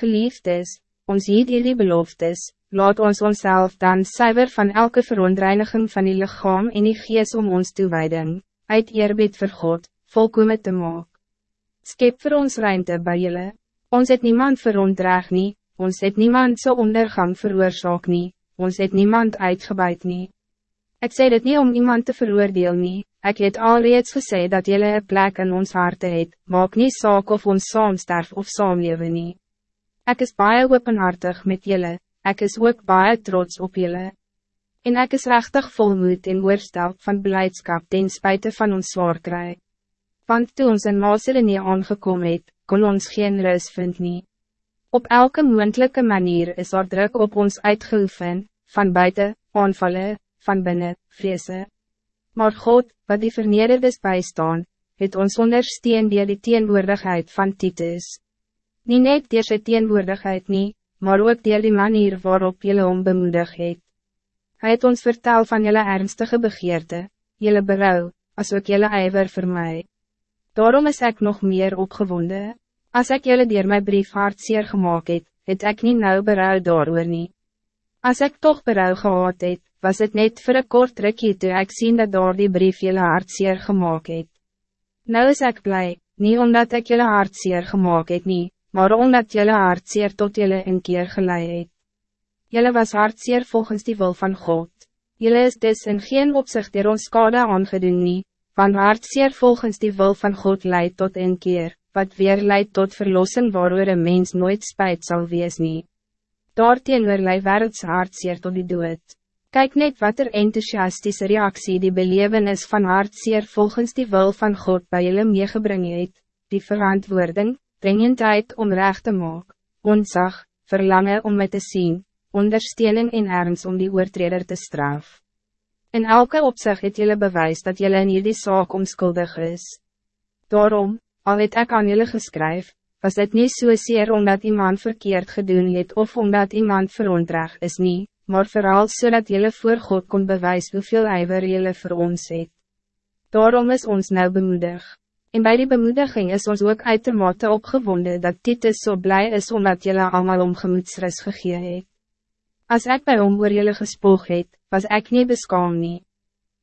Geliefdes, ons hier die beloftes, laat ons onszelf dan zuiver van elke verontreiniging van die lichaam en die gees om ons toewijding, uit eerbied vir God, volkome te maak. Skep vir ons ruimte by julle, ons het niemand verontreg nie, ons het niemand so ondergang veroorzaak nie, ons het niemand uitgebuit nie. Ik zei dit niet om iemand te veroordelen, nie, ik het alreeds gesê dat jullie een plek in ons harte het, maak niet saak of ons saam sterf of saamlewe nie. Ek is baie openhartig met jullie, ik is ook baie trots op jullie. En ik is rechtig volmoed en oorstel van blijdschap ten spijt van ons zwaar kry. Want toen ons in Maselenie aangekom het, kon ons geen rus vind nie. Op elke moendelijke manier is er druk op ons uitgeoefen, van buiten, aanvallen, van binnen, vreese. Maar God, wat die vernederdes bijstaan, het ons ondersteun dier die teenwoordigheid van Titus. Niet net dier sy teenwoordigheid nie, maar ook dier die manier waarop jylle om bemoedig het. Hy het ons vertel van jylle ernstige begeerte, jylle berouw, as ook jylle ijver vir my. Daarom is ik nog meer opgewonden. Als ik jullie dier mijn brief hartseer gemaakt het, het ik niet nou berouw daarover niet. Als ik toch berouw gehad het, was het net voor een kort rukje toe ik zien dat door die brief jullie hartseer gemaakt het. Nou is ik blij, niet omdat ik jullie hartseer gemaakt het niet, maar omdat jullie hartseer tot jullie een keer geleid het. Jullie was hartseer volgens die wil van God. Jullie is dus in geen opzicht der ons skade aangedoen nie, van hartseer volgens die wil van God leidt tot een keer, wat weer leidt tot verlossing waarover een mens nooit spijt zal wees nie. Daarteenoor lei werelds hartseer tot die dood. Kijk net wat er enthousiastische reactie die belevenis van hartseer volgens die wil van God bij jullie meegebring het, die verantwoording, dringendheid om recht te maak, onzag, verlangen om met te zien, ondersteuning en ernst om die oortreder te straf. In elke opzicht het jullie bewijs dat jullie in jullie zaak onschuldig is. Daarom, al het ek aan jullie geskryf, was het niet so zeer omdat iemand verkeerd gedoen het of omdat iemand verontreg is niet maar vooral zodat so jullie voor God kon bewijzen hoeveel ijver jullie voor ons het. Daarom is ons nou bemoedig. En bij die bemoediging is ons ook uitermate opgewonden dat Titus zo so blij is omdat jullie allemaal om gemoedsrust gegee het. Als ik bij hom oor jullie gespoog het, was ik niet beskaam nie.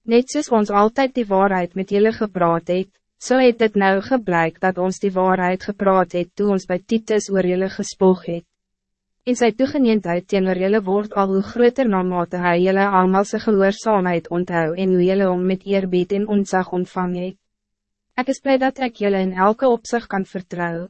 Net soos ons altijd die waarheid met jullie gepraat het, zo so het het nou gebleik dat ons die waarheid gepraat het toen ons bij Titus oor jullie gespoog het en sy toegeneendheid teenoor jylle word al hoe groter namate hy jylle almal sy gehoorzaamheid onthou en hoe jylle om met eerbied en ontzag ontvang het. Ek is blij dat ik jylle in elke opzicht kan vertrouwen.